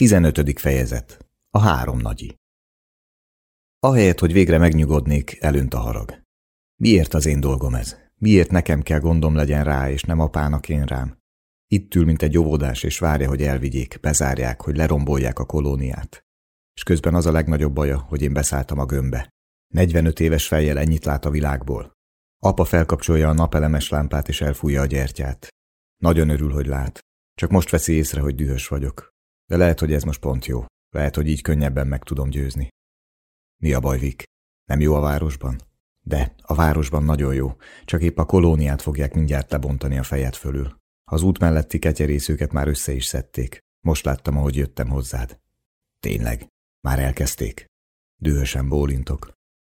15. fejezet. A három nagyi. Ahelyett, hogy végre megnyugodnék, elönt a harag. Miért az én dolgom ez? Miért nekem kell gondom legyen rá, és nem apának én rám? Itt ül, mint egy óvodás, és várja, hogy elvigyék, bezárják, hogy lerombolják a kolóniát. És közben az a legnagyobb baja, hogy én beszálltam a gömbbe. 45 éves fejjel ennyit lát a világból. Apa felkapcsolja a napelemes lámpát, és elfújja a gyertyát. Nagyon örül, hogy lát. Csak most veszi észre, hogy dühös vagyok. De lehet, hogy ez most pont jó. Lehet, hogy így könnyebben meg tudom győzni. Mi a baj, Vik? Nem jó a városban? De, a városban nagyon jó. Csak épp a kolóniát fogják mindjárt lebontani a fejed fölül. Az út melletti ketyerészőket már össze is szedték. Most láttam, ahogy jöttem hozzád. Tényleg? Már elkezdték? Dühösen bólintok.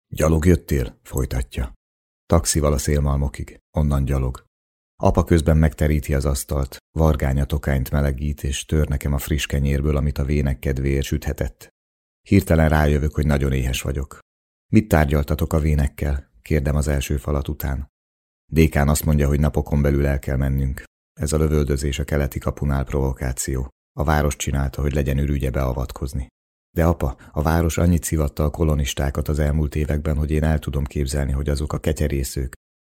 Gyalog jöttél? Folytatja. Taxival a szélmalmokig. Onnan gyalog. Apa közben megteríti az asztalt, vargánya tokányt melegít, és tör nekem a friss kenyérből, amit a vének kedvéért süthetett. Hirtelen rájövök, hogy nagyon éhes vagyok. Mit tárgyaltatok a vénekkel? kérdem az első falat után. Dékán azt mondja, hogy napokon belül el kell mennünk. Ez a lövöldözés a keleti kapunál provokáció. A város csinálta, hogy legyen ürügye beavatkozni. De apa, a város annyit szivatta a kolonistákat az elmúlt években, hogy én el tudom képzelni, hogy azok a ketyerészők.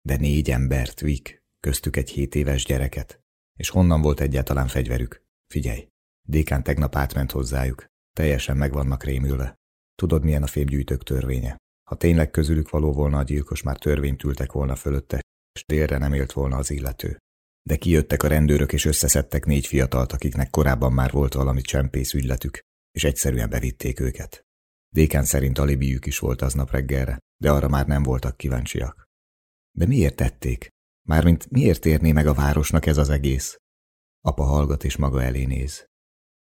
De négy embert, Vik, köztük egy hét éves gyereket. És honnan volt egyáltalán fegyverük? Figyelj, Dékán tegnap átment hozzájuk. Teljesen meg vannak rémülve. Tudod, milyen a fémgyűjtők törvénye? Ha tényleg közülük való volna a gyilkos, már törvényt ültek volna fölötte, és délre nem élt volna az illető. De kijöttek a rendőrök, és összeszedtek négy fiatalt, akiknek korábban már volt valami csempész ügyletük, és egyszerűen bevitték őket. Dékán szerint alibiük is volt aznap reggelre, de arra már nem voltak kíváncsiak. De miért tették? Mármint miért érné meg a városnak ez az egész? Apa hallgat és maga elé néz.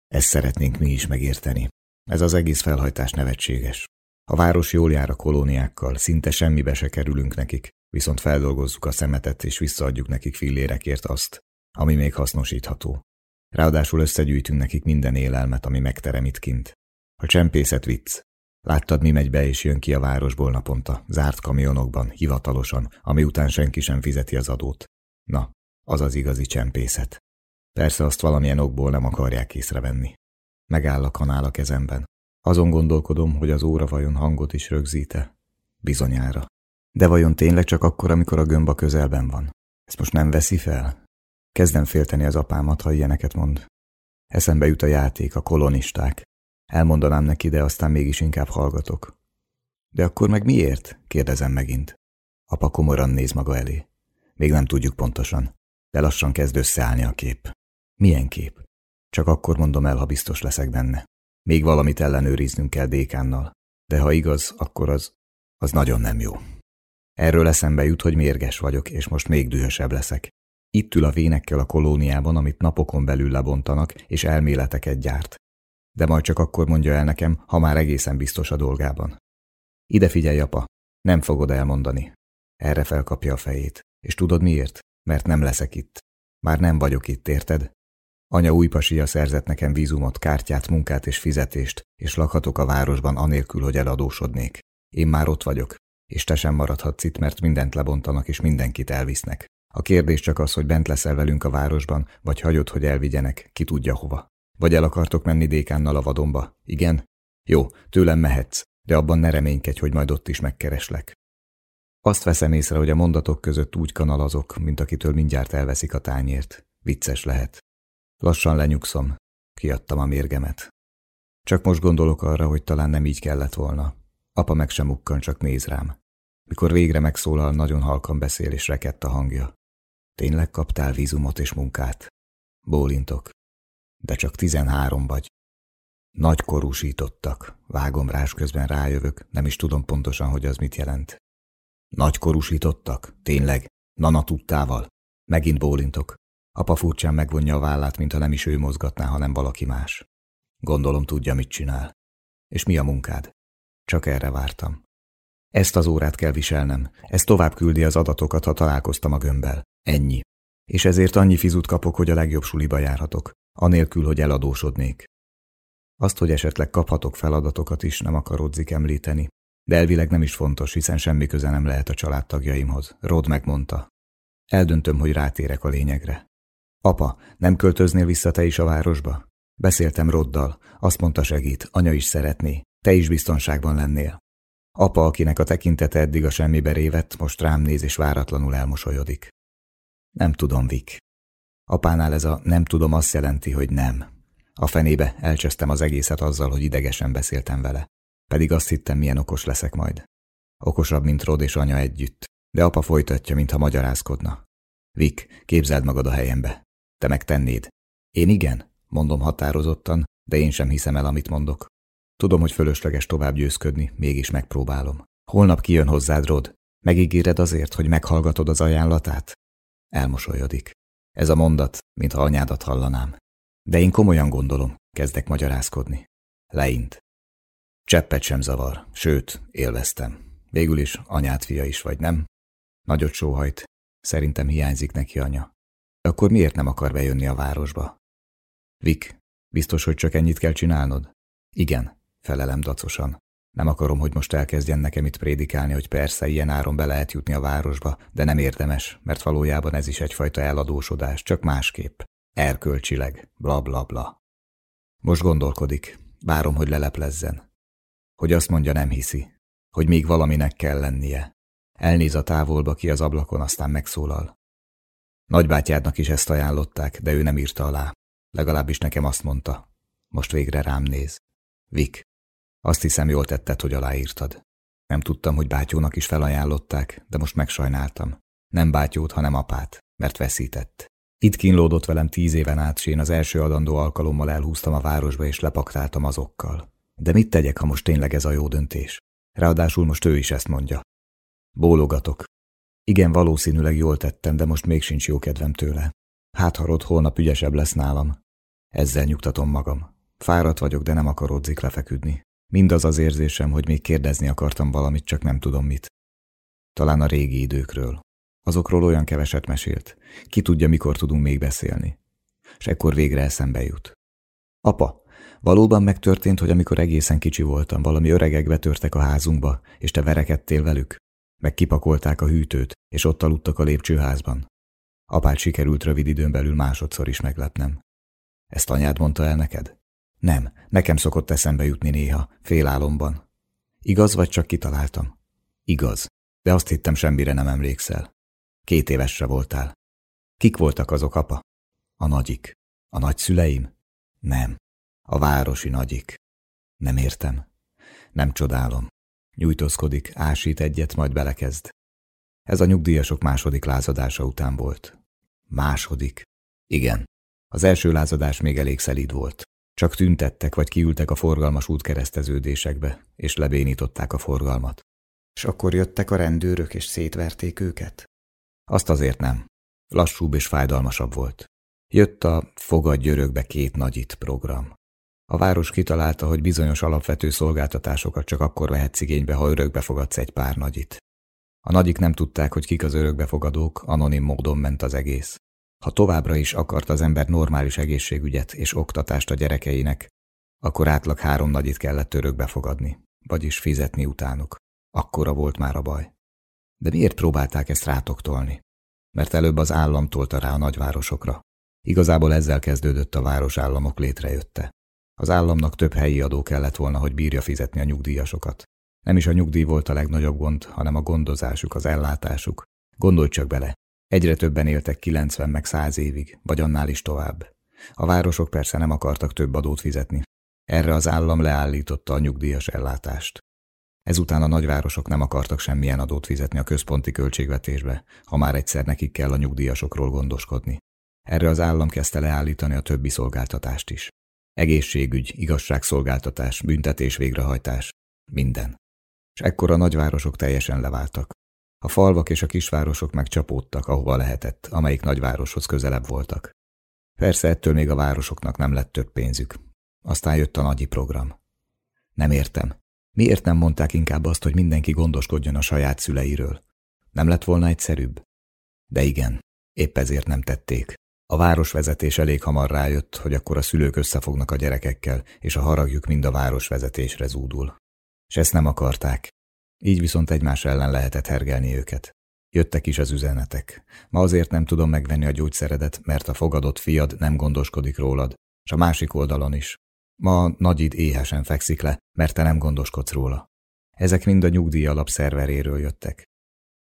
Ezt szeretnénk mi is megérteni. Ez az egész felhajtás nevetséges. A város jól jár a kolóniákkal, szinte semmibe se kerülünk nekik, viszont feldolgozzuk a szemetet és visszaadjuk nekik fillérekért azt, ami még hasznosítható. Ráadásul összegyűjtünk nekik minden élelmet, ami megterem itt kint. A csempészet vicc, Láttad, mi megy be és jön ki a városból naponta, zárt kamionokban, hivatalosan, ami után senki sem fizeti az adót. Na, az az igazi csempészet. Persze azt valamilyen okból nem akarják észrevenni. Megáll a kanál a kezemben. Azon gondolkodom, hogy az óra vajon hangot is rögzíte. Bizonyára. De vajon tényleg csak akkor, amikor a gömb a közelben van? Ezt most nem veszi fel? Kezdem félteni az apámat, ha ilyeneket mond. Eszembe jut a játék, a kolonisták, Elmondanám neki, de aztán mégis inkább hallgatok. De akkor meg miért? kérdezem megint. Apa komoran néz maga elé. Még nem tudjuk pontosan, de lassan kezd összeállni a kép. Milyen kép? Csak akkor mondom el, ha biztos leszek benne. Még valamit ellenőriznünk kell dékánnal, de ha igaz, akkor az, az nagyon nem jó. Erről eszembe jut, hogy mérges vagyok, és most még dühösebb leszek. Itt ül a vénekkel a kolóniában, amit napokon belül lebontanak, és elméleteket gyárt de majd csak akkor mondja el nekem, ha már egészen biztos a dolgában. Ide figyelj, apa, nem fogod elmondani. Erre felkapja a fejét. És tudod miért? Mert nem leszek itt. Már nem vagyok itt, érted? Anya újpasia szerzett nekem vízumot, kártyát, munkát és fizetést, és lakhatok a városban anélkül, hogy eladósodnék. Én már ott vagyok, és te sem maradhatsz itt, mert mindent lebontanak és mindenkit elvisznek. A kérdés csak az, hogy bent leszel velünk a városban, vagy hagyod, hogy elvigyenek, ki tudja hova. Vagy el akartok menni dékánnal a vadonba? Igen? Jó, tőlem mehetsz, de abban ne reménykedj, hogy majd ott is megkereslek. Azt veszem észre, hogy a mondatok között úgy kanalazok, mint akitől mindjárt elveszik a tányért. Vicces lehet. Lassan lenyugszom. Kiadtam a mérgemet. Csak most gondolok arra, hogy talán nem így kellett volna. Apa meg sem mukkan, csak néz rám. Mikor végre megszólal, nagyon halkan beszél és rekett a hangja. Tényleg kaptál vízumot és munkát? Bólintok de csak tizenhárom vagy. Nagy korúsítottak, vágom rás közben rájövök, nem is tudom pontosan, hogy az mit jelent. Nagy korúsítottak? Tényleg? Nana tudtával? Megint bólintok. Apa furcsán megvonja a vállát, mintha nem is ő mozgatná, hanem valaki más. Gondolom tudja, mit csinál. És mi a munkád? Csak erre vártam. Ezt az órát kell viselnem, ez tovább küldi az adatokat, ha találkoztam a gömbbel. Ennyi. És ezért annyi fizut kapok, hogy a legjobb suliba járhatok anélkül, hogy eladósodnék. Azt, hogy esetleg kaphatok feladatokat is, nem akarodzik említeni, de elvileg nem is fontos, hiszen semmi köze nem lehet a családtagjaimhoz. Rod megmondta. Eldöntöm, hogy rátérek a lényegre. Apa, nem költöznél vissza te is a városba? Beszéltem Roddal, azt mondta segít, anya is szeretné, te is biztonságban lennél. Apa, akinek a tekintete eddig a semmibe révett, most rám néz és váratlanul elmosolyodik. Nem tudom, Vik. Apánál ez a nem tudom azt jelenti, hogy nem. A fenébe elcsesztem az egészet azzal, hogy idegesen beszéltem vele. Pedig azt hittem, milyen okos leszek majd. Okosabb, mint Rod és anya együtt. De apa folytatja, mintha magyarázkodna. Vik, képzeld magad a helyembe. Te megtennéd. Én igen, mondom határozottan, de én sem hiszem el, amit mondok. Tudom, hogy fölösleges tovább győzködni, mégis megpróbálom. Holnap kijön hozzád, Rod. Megígéred azért, hogy meghallgatod az ajánlatát? Elmosolyodik. Ez a mondat, mintha anyádat hallanám. De én komolyan gondolom, kezdek magyarázkodni. Leint. Cseppet sem zavar, sőt, élveztem. Végül is anyát fia is vagy, nem? Nagyot sóhajt. Szerintem hiányzik neki anya. Akkor miért nem akar bejönni a városba? Vik, biztos, hogy csak ennyit kell csinálnod? Igen, felelem dacosan. Nem akarom, hogy most elkezdjen nekem itt prédikálni, hogy persze ilyen áron be lehet jutni a városba, de nem érdemes, mert valójában ez is egyfajta eladósodás, csak másképp. Erkölcsileg, bla bla bla. Most gondolkodik, várom, hogy leleplezzen. Hogy azt mondja, nem hiszi, hogy még valaminek kell lennie. Elnéz a távolba ki az ablakon, aztán megszólal. Nagybátyádnak is ezt ajánlották, de ő nem írta alá. Legalábbis nekem azt mondta. Most végre rám néz. Vik, azt hiszem jól tetted, hogy aláírtad. Nem tudtam, hogy bátyónak is felajánlották, de most megsajnáltam. Nem bátyót, hanem apát, mert veszített. Itt kínlódott velem tíz éven át, s én az első adandó alkalommal elhúztam a városba, és lepaktáltam azokkal. De mit tegyek, ha most tényleg ez a jó döntés? Ráadásul most ő is ezt mondja. Bólogatok. Igen, valószínűleg jól tettem, de most még sincs jó kedvem tőle. Hát, ha Rod holnap ügyesebb lesz nálam. Ezzel nyugtatom magam. Fáradt vagyok, de nem akarodzik lefeküdni. Mindaz az érzésem, hogy még kérdezni akartam valamit, csak nem tudom mit. Talán a régi időkről. Azokról olyan keveset mesélt. Ki tudja, mikor tudunk még beszélni. És ekkor végre eszembe jut. Apa, valóban megtörtént, hogy amikor egészen kicsi voltam, valami öregek betörtek a házunkba, és te verekedtél velük? Meg kipakolták a hűtőt, és ott aludtak a lépcsőházban. Apát sikerült rövid időn belül másodszor is meglepnem. Ezt anyád mondta el neked? Nem, nekem szokott eszembe jutni néha, félálomban. Igaz, vagy csak kitaláltam? Igaz, de azt hittem semmire nem emlékszel. Két évesre voltál. Kik voltak azok, apa? A nagyik. A nagyszüleim? Nem. A városi nagyik. Nem értem. Nem csodálom. Nyújtózkodik, ásít egyet, majd belekezd. Ez a nyugdíjasok második lázadása után volt. Második? Igen. Az első lázadás még elég szelíd volt. Csak tüntettek vagy kiültek a forgalmas útkereszteződésekbe, és lebénították a forgalmat. És akkor jöttek a rendőrök, és szétverték őket? Azt azért nem. Lassúbb és fájdalmasabb volt. Jött a Fogad györökbe két nagyit program. A város kitalálta, hogy bizonyos alapvető szolgáltatásokat csak akkor vehetsz igénybe, ha örökbe fogadsz egy pár nagyit. A nagyik nem tudták, hogy kik az örökbefogadók, anonim módon ment az egész. Ha továbbra is akart az ember normális egészségügyet és oktatást a gyerekeinek, akkor átlag három nagyit kellett örökbe fogadni, vagyis fizetni utánuk. Akkora volt már a baj. De miért próbálták ezt rátoktolni? Mert előbb az állam tolta rá a nagyvárosokra. Igazából ezzel kezdődött a városállamok létrejötte. Az államnak több helyi adó kellett volna, hogy bírja fizetni a nyugdíjasokat. Nem is a nyugdíj volt a legnagyobb gond, hanem a gondozásuk, az ellátásuk. Gondolj csak bele, Egyre többen éltek 90 meg 100 évig, vagy annál is tovább. A városok persze nem akartak több adót fizetni. Erre az állam leállította a nyugdíjas ellátást. Ezután a nagyvárosok nem akartak semmilyen adót fizetni a központi költségvetésbe, ha már egyszer nekik kell a nyugdíjasokról gondoskodni. Erre az állam kezdte leállítani a többi szolgáltatást is. Egészségügy, igazságszolgáltatás, büntetés végrehajtás, minden. És ekkor a nagyvárosok teljesen leváltak. A falvak és a kisvárosok megcsapódtak, ahova lehetett, amelyik nagyvároshoz közelebb voltak. Persze ettől még a városoknak nem lett több pénzük. Aztán jött a nagyi program. Nem értem. Miért nem mondták inkább azt, hogy mindenki gondoskodjon a saját szüleiről? Nem lett volna egyszerűbb? De igen, épp ezért nem tették. A városvezetés elég hamar rájött, hogy akkor a szülők összefognak a gyerekekkel, és a haragjuk mind a városvezetésre zúdul. És ezt nem akarták, így viszont egymás ellen lehetett hergelni őket. Jöttek is az üzenetek. Ma azért nem tudom megvenni a gyógyszeredet, mert a fogadott fiad nem gondoskodik rólad, és a másik oldalon is. Ma Nagyid éhesen fekszik le, mert te nem gondoskodsz róla. Ezek mind a nyugdíj alap szerveréről jöttek.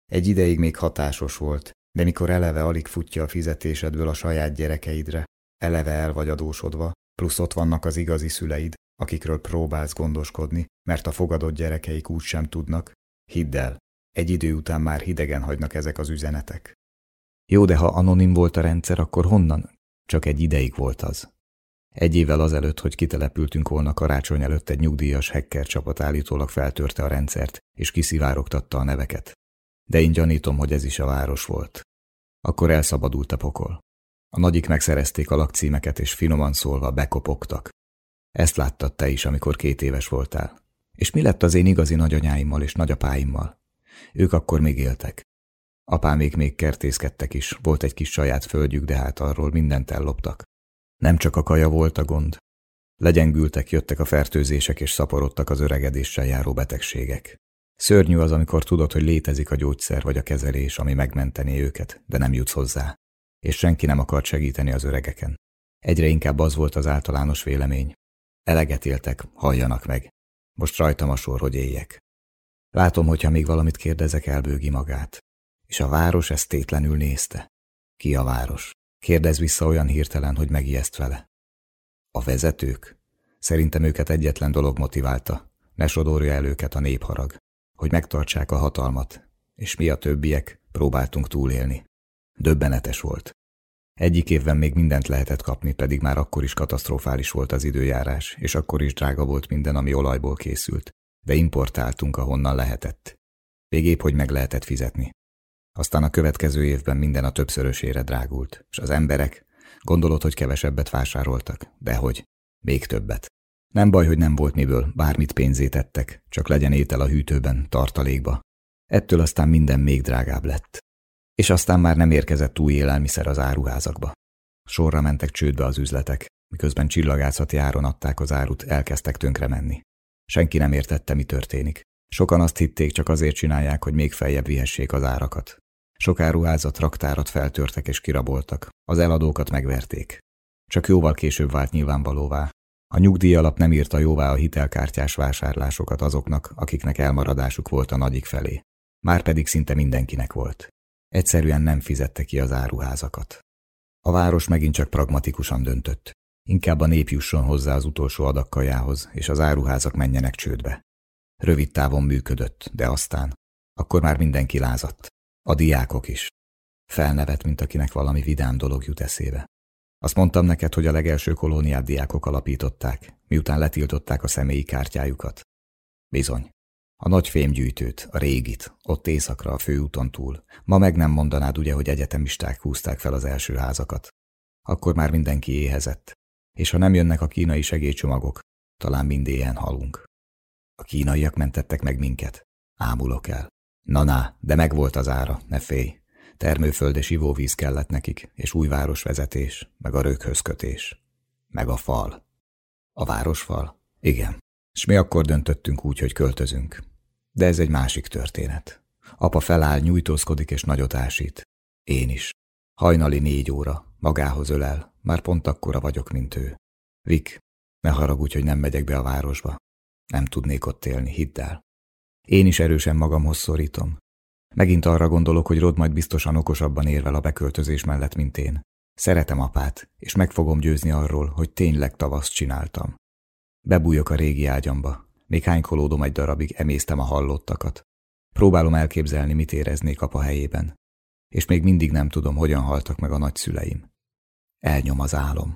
Egy ideig még hatásos volt, de mikor eleve alig futja a fizetésedből a saját gyerekeidre, eleve el vagy adósodva, plusz ott vannak az igazi szüleid, akikről próbálsz gondoskodni, mert a fogadott gyerekeik úgy sem tudnak, hidd el, egy idő után már hidegen hagynak ezek az üzenetek. Jó, de ha anonim volt a rendszer, akkor honnan? Csak egy ideig volt az. Egy évvel azelőtt, hogy kitelepültünk volna karácsony előtt egy nyugdíjas hacker csapat állítólag feltörte a rendszert, és kiszivárogtatta a neveket. De én gyanítom, hogy ez is a város volt. Akkor elszabadult a pokol. A nagyik megszerezték a lakcímeket, és finoman szólva bekopogtak. Ezt láttad te is, amikor két éves voltál. És mi lett az én igazi nagyanyáimmal és nagyapáimmal? Ők akkor még éltek. Apámék még kertészkedtek is, volt egy kis saját földjük, de hát arról mindent elloptak. Nem csak a kaja volt a gond. Legyengültek, jöttek a fertőzések és szaporodtak az öregedéssel járó betegségek. Szörnyű az, amikor tudod, hogy létezik a gyógyszer vagy a kezelés, ami megmenteni őket, de nem jutsz hozzá. És senki nem akart segíteni az öregeken. Egyre inkább az volt az általános vélemény. Eleget éltek, halljanak meg. Most rajtam a sor, hogy éljek. Látom, hogyha még valamit kérdezek, elbőgi magát. És a város ezt tétlenül nézte. Ki a város? Kérdez vissza olyan hirtelen, hogy megijeszt vele. A vezetők? Szerintem őket egyetlen dolog motiválta. Ne sodorja el őket a népharag. Hogy megtartsák a hatalmat. És mi a többiek próbáltunk túlélni. Döbbenetes volt. Egyik évben még mindent lehetett kapni, pedig már akkor is katasztrofális volt az időjárás, és akkor is drága volt minden, ami olajból készült. De importáltunk, ahonnan lehetett. Végépp, hogy meg lehetett fizetni. Aztán a következő évben minden a többszörösére drágult, és az emberek, gondolod, hogy kevesebbet vásároltak, de hogy még többet. Nem baj, hogy nem volt miből, bármit pénzét tettek, csak legyen étel a hűtőben, tartalékba. Ettől aztán minden még drágább lett. És aztán már nem érkezett új élelmiszer az áruházakba. Sorra mentek csődbe az üzletek, miközben csillagászati áron adták az árut, elkezdtek tönkre menni. Senki nem értette, mi történik. Sokan azt hitték, csak azért csinálják, hogy még feljebb vihessék az árakat. Sok áruházat, raktárat feltörtek és kiraboltak, az eladókat megverték. Csak jóval később vált nyilvánvalóvá. A nyugdíj alap nem írta jóvá a hitelkártyás vásárlásokat azoknak, akiknek elmaradásuk volt a nagyik felé. Márpedig szinte mindenkinek volt. Egyszerűen nem fizette ki az áruházakat. A város megint csak pragmatikusan döntött. Inkább a nép jusson hozzá az utolsó adakkajához, és az áruházak menjenek csődbe. Rövid távon működött, de aztán, akkor már mindenki lázadt. A diákok is. Felnevet, mint akinek valami vidám dolog jut eszébe. Azt mondtam neked, hogy a legelső kolóniát diákok alapították, miután letiltották a személyi kártyájukat. Bizony. A nagy fémgyűjtőt, a régit, ott éjszakra a főúton túl. Ma meg nem mondanád ugye, hogy egyetemisták húzták fel az első házakat. Akkor már mindenki éhezett. És ha nem jönnek a kínai segélycsomagok, talán mind éhen halunk. A kínaiak mentettek meg minket. Ámulok el. Na-na, de megvolt az ára, ne félj. Termőföld és ivóvíz kellett nekik, és új városvezetés, meg a röghöz kötés. Meg a fal. A városfal? Igen. És mi akkor döntöttünk úgy, hogy költözünk. De ez egy másik történet. Apa feláll, nyújtózkodik és nagyot ásít. Én is. Hajnali négy óra, magához ölel, már pont akkora vagyok, mint ő. Vik, ne haragudj, hogy nem megyek be a városba. Nem tudnék ott élni, hidd el. Én is erősen magamhoz szorítom. Megint arra gondolok, hogy Rod majd biztosan okosabban érvel a beköltözés mellett, mint én. Szeretem apát, és meg fogom győzni arról, hogy tényleg tavaszt csináltam. Bebújok a régi ágyamba, még hánykolódom egy darabig, emésztem a hallottakat. Próbálom elképzelni, mit éreznék apa helyében. És még mindig nem tudom, hogyan haltak meg a nagyszüleim. Elnyom az álom.